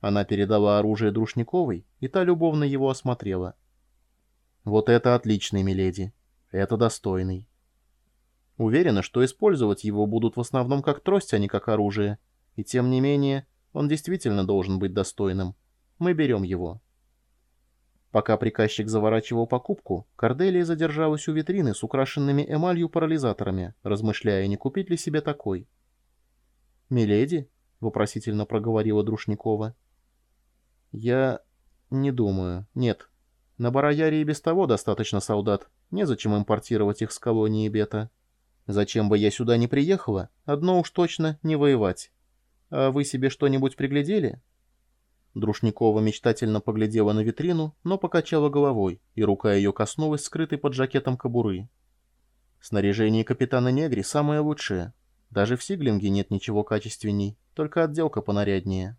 Она передала оружие Друшниковой, и та любовно его осмотрела. «Вот это отличный, миледи. Это достойный. Уверена, что использовать его будут в основном как трость, а не как оружие. И тем не менее, он действительно должен быть достойным. Мы берем его». Пока приказчик заворачивал покупку, Корделия задержалась у витрины с украшенными эмалью парализаторами, размышляя, не купить ли себе такой. «Миледи?» — вопросительно проговорила Друшникова. «Я... не думаю. Нет. На Бараяре и без того достаточно солдат. Незачем импортировать их с колонии Бета. Зачем бы я сюда не приехала, одно уж точно не воевать. А вы себе что-нибудь приглядели?» Друшникова мечтательно поглядела на витрину, но покачала головой, и рука ее коснулась скрытой под жакетом кобуры. Снаряжение капитана Негри самое лучшее. Даже в Сиглинге нет ничего качественней, только отделка понаряднее.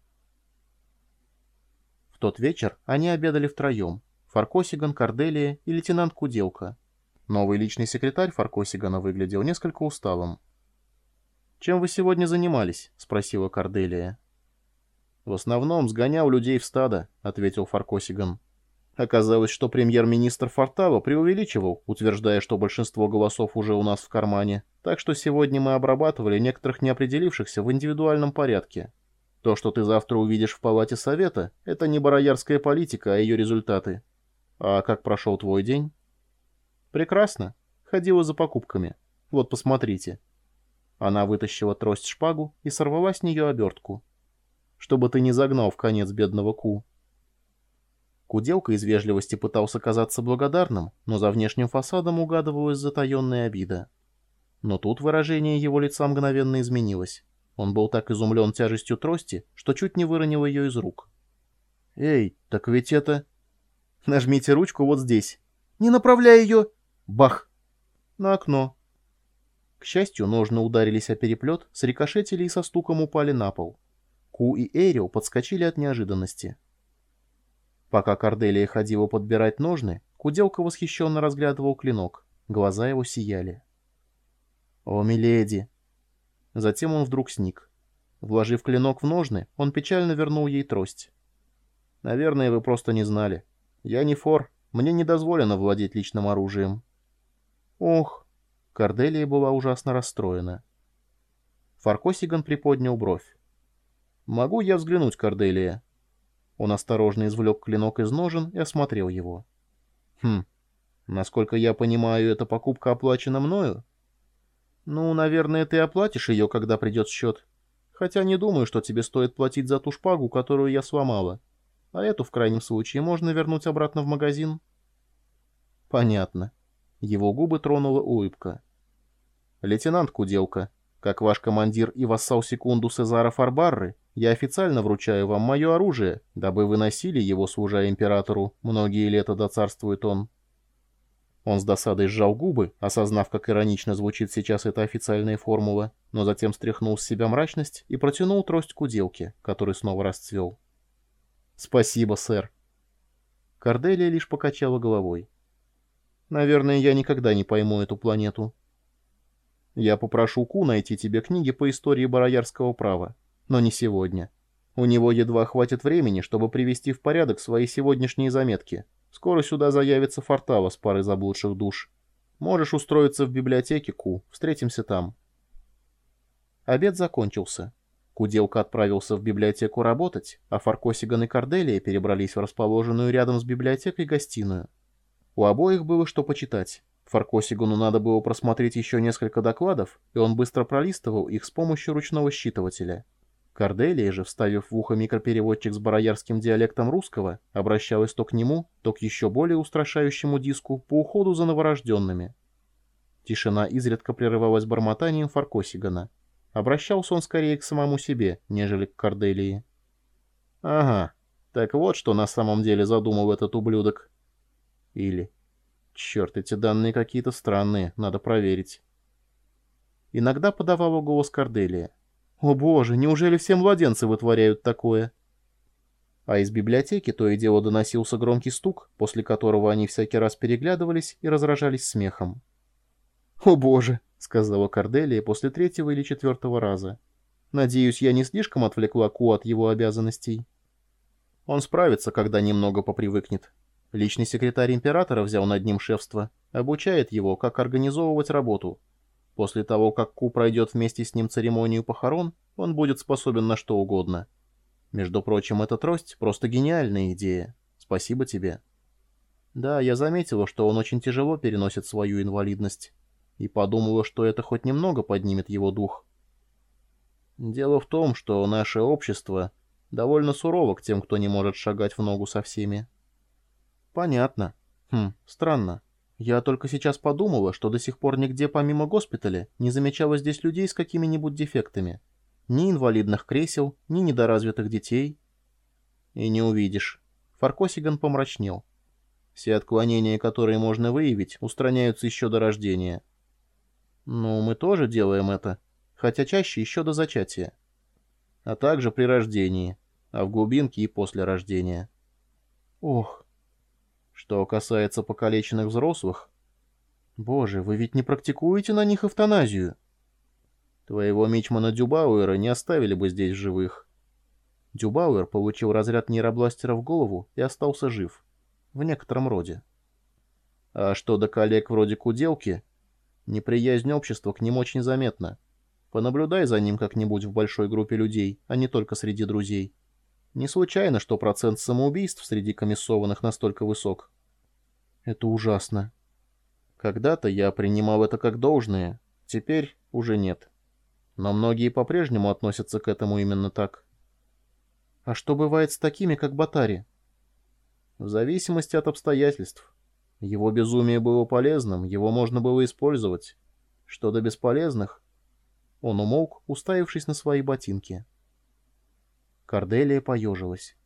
Тот вечер они обедали втроем. Фаркосиган, Корделия и лейтенант Куделка. Новый личный секретарь Фаркосигана выглядел несколько усталым. «Чем вы сегодня занимались?» — спросила Корделия. «В основном сгонял людей в стадо», — ответил Фаркосиган. Оказалось, что премьер-министр Фортава преувеличивал, утверждая, что большинство голосов уже у нас в кармане, так что сегодня мы обрабатывали некоторых неопределившихся в индивидуальном порядке. То, что ты завтра увидишь в палате совета, это не бароярская политика, а ее результаты. А как прошел твой день? Прекрасно. Ходила за покупками. Вот, посмотрите. Она вытащила трость-шпагу и сорвала с нее обертку чтобы ты не загнал в конец бедного Ку. Куделка из вежливости пытался казаться благодарным, но за внешним фасадом угадывалась затаенная обида. Но тут выражение его лица мгновенно изменилось. Он был так изумлен тяжестью трости, что чуть не выронил ее из рук. «Эй, так ведь это...» «Нажмите ручку вот здесь. Не направляй ее!» «Бах!» «На окно». К счастью, ножны ударились о переплет, срикошетили и со стуком упали на пол. Ку и Эрио подскочили от неожиданности. Пока Корделия ходила подбирать ножны, Куделка восхищенно разглядывал клинок. Глаза его сияли. «О, миледи!» Затем он вдруг сник. Вложив клинок в ножны, он печально вернул ей трость. «Наверное, вы просто не знали. Я не фор, мне не дозволено владеть личным оружием». «Ох!» Корделия была ужасно расстроена. Фаркосиган приподнял бровь. «Могу я взглянуть, Корделия?» Он осторожно извлек клинок из ножен и осмотрел его. «Хм, насколько я понимаю, эта покупка оплачена мною?» «Ну, наверное, ты оплатишь ее, когда придет счет. Хотя не думаю, что тебе стоит платить за ту шпагу, которую я сломала. А эту, в крайнем случае, можно вернуть обратно в магазин». «Понятно». Его губы тронула улыбка. «Лейтенант Куделка, как ваш командир и вассал секунду Сезара Фарбарры, я официально вручаю вам мое оружие, дабы вы носили его, служа императору, многие лета да царствует он». Он с досадой сжал губы, осознав, как иронично звучит сейчас эта официальная формула, но затем стряхнул с себя мрачность и протянул трость к уделке, который снова расцвел. «Спасибо, сэр». Корделия лишь покачала головой. «Наверное, я никогда не пойму эту планету». «Я попрошу Ку найти тебе книги по истории бароярского права но не сегодня. У него едва хватит времени, чтобы привести в порядок свои сегодняшние заметки. Скоро сюда заявится Фортава с парой заблудших душ. Можешь устроиться в библиотеке, Ку. Встретимся там. Обед закончился. Куделка отправился в библиотеку работать, а Фаркосиган и Корделия перебрались в расположенную рядом с библиотекой гостиную. У обоих было что почитать. Фаркосигану надо было просмотреть еще несколько докладов, и он быстро пролистывал их с помощью ручного считывателя. Корделия же, вставив в ухо микропереводчик с бароярским диалектом русского, обращалась то к нему, то к еще более устрашающему диску по уходу за новорожденными. Тишина изредка прерывалась бормотанием Фаркосигана. Обращался он скорее к самому себе, нежели к Корделии. «Ага, так вот что на самом деле задумал этот ублюдок». Или «Черт, эти данные какие-то странные, надо проверить». Иногда подавала голос Корделия. О боже, неужели все младенцы вытворяют такое? А из библиотеки то и дело доносился громкий стук, после которого они всякий раз переглядывались и разражались смехом. «О боже!» — сказала Корделия после третьего или четвертого раза. «Надеюсь, я не слишком отвлекла Ку от его обязанностей?» Он справится, когда немного попривыкнет. Личный секретарь императора взял над ним шефство, обучает его, как организовывать работу. После того, как Ку пройдет вместе с ним церемонию похорон, он будет способен на что угодно. Между прочим, эта трость — просто гениальная идея. Спасибо тебе. Да, я заметила, что он очень тяжело переносит свою инвалидность, и подумала, что это хоть немного поднимет его дух. Дело в том, что наше общество довольно сурово к тем, кто не может шагать в ногу со всеми. Понятно. Хм, странно. Я только сейчас подумала, что до сих пор нигде помимо госпиталя не замечала здесь людей с какими-нибудь дефектами. Ни инвалидных кресел, ни недоразвитых детей. И не увидишь. Фаркосиган помрачнел. Все отклонения, которые можно выявить, устраняются еще до рождения. Ну, мы тоже делаем это, хотя чаще еще до зачатия. А также при рождении, а в глубинке и после рождения. Ох. Что касается покалеченных взрослых... Боже, вы ведь не практикуете на них эвтаназию? Твоего мичмана Дюбауэра не оставили бы здесь живых. Дюбауэр получил разряд нейробластера в голову и остался жив. В некотором роде. А что до коллег вроде Куделки, неприязнь общества к ним очень заметна. Понаблюдай за ним как-нибудь в большой группе людей, а не только среди друзей. Не случайно, что процент самоубийств среди комиссованных настолько высок. Это ужасно. Когда-то я принимал это как должное, теперь уже нет. Но многие по-прежнему относятся к этому именно так. А что бывает с такими, как Батари? В зависимости от обстоятельств. Его безумие было полезным, его можно было использовать. Что до бесполезных... Он умолк, уставившись на свои ботинки. Корделия поежилась.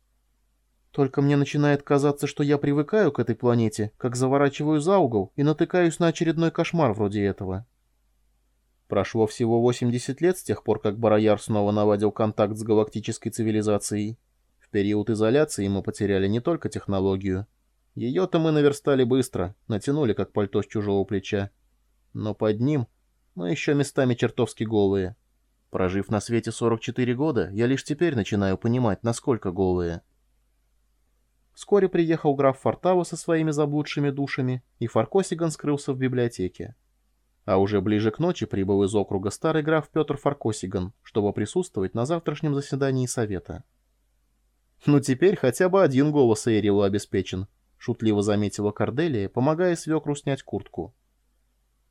Только мне начинает казаться, что я привыкаю к этой планете, как заворачиваю за угол и натыкаюсь на очередной кошмар вроде этого. Прошло всего 80 лет с тех пор, как Барояр снова наладил контакт с галактической цивилизацией. В период изоляции мы потеряли не только технологию. Ее-то мы наверстали быстро, натянули как пальто с чужого плеча. Но под ним мы еще местами чертовски голые. Прожив на свете 44 года, я лишь теперь начинаю понимать, насколько голые. Вскоре приехал граф Фортава со своими заблудшими душами, и Фаркосиган скрылся в библиотеке. А уже ближе к ночи прибыл из округа старый граф Петр Фаркосиган, чтобы присутствовать на завтрашнем заседании совета. «Ну теперь хотя бы один голос Эрилу обеспечен», — шутливо заметила Корделия, помогая свекру снять куртку.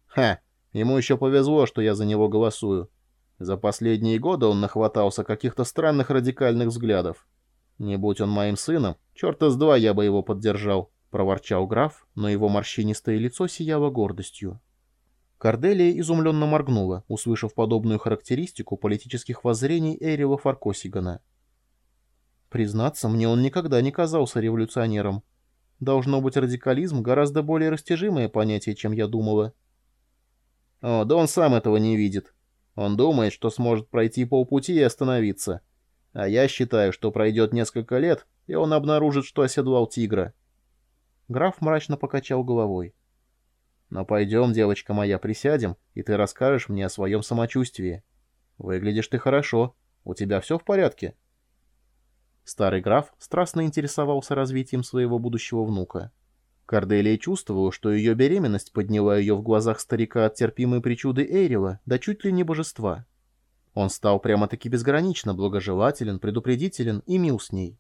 «Ха, ему еще повезло, что я за него голосую. За последние годы он нахватался каких-то странных радикальных взглядов. Не будь он моим сыном, черта с два я бы его поддержал», — проворчал граф, но его морщинистое лицо сияло гордостью. Корделия изумленно моргнула, услышав подобную характеристику политических воззрений Эрила Фаркосигана. Признаться, мне он никогда не казался революционером. Должно быть, радикализм гораздо более растяжимое понятие, чем я думала. О, да он сам этого не видит. Он думает, что сможет пройти полпути и остановиться. А я считаю, что пройдет несколько лет, и он обнаружит, что оседлал тигра. Граф мрачно покачал головой. Но пойдем, девочка моя, присядем, и ты расскажешь мне о своем самочувствии. Выглядишь ты хорошо. У тебя все в порядке?» Старый граф страстно интересовался развитием своего будущего внука. Корделия чувствовала, что ее беременность подняла ее в глазах старика от терпимой причуды Эйрила до чуть ли не божества. Он стал прямо-таки безгранично благожелателен, предупредителен и мил с ней.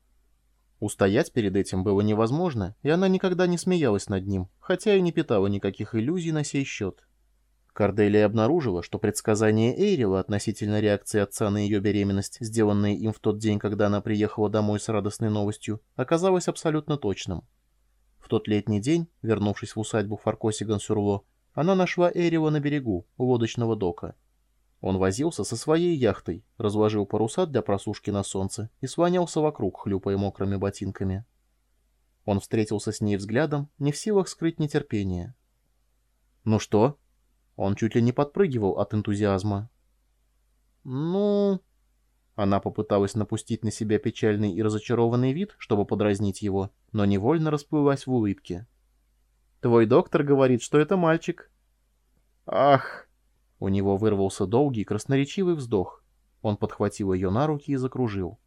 Устоять перед этим было невозможно, и она никогда не смеялась над ним, хотя и не питала никаких иллюзий на сей счет. Корделия обнаружила, что предсказание Эйрила относительно реакции отца на ее беременность, сделанное им в тот день, когда она приехала домой с радостной новостью, оказалось абсолютно точным. В тот летний день, вернувшись в усадьбу Фаркосиган-Сюрло, она нашла Эйрила на берегу, у лодочного дока. Он возился со своей яхтой, разложил паруса для просушки на солнце и слонялся вокруг, хлюпая мокрыми ботинками. Он встретился с ней взглядом, не в силах скрыть нетерпение. «Ну что?» Он чуть ли не подпрыгивал от энтузиазма. «Ну...» Она попыталась напустить на себя печальный и разочарованный вид, чтобы подразнить его, но невольно расплылась в улыбке. «Твой доктор говорит, что это мальчик». «Ах!» У него вырвался долгий красноречивый вздох. Он подхватил ее на руки и закружил.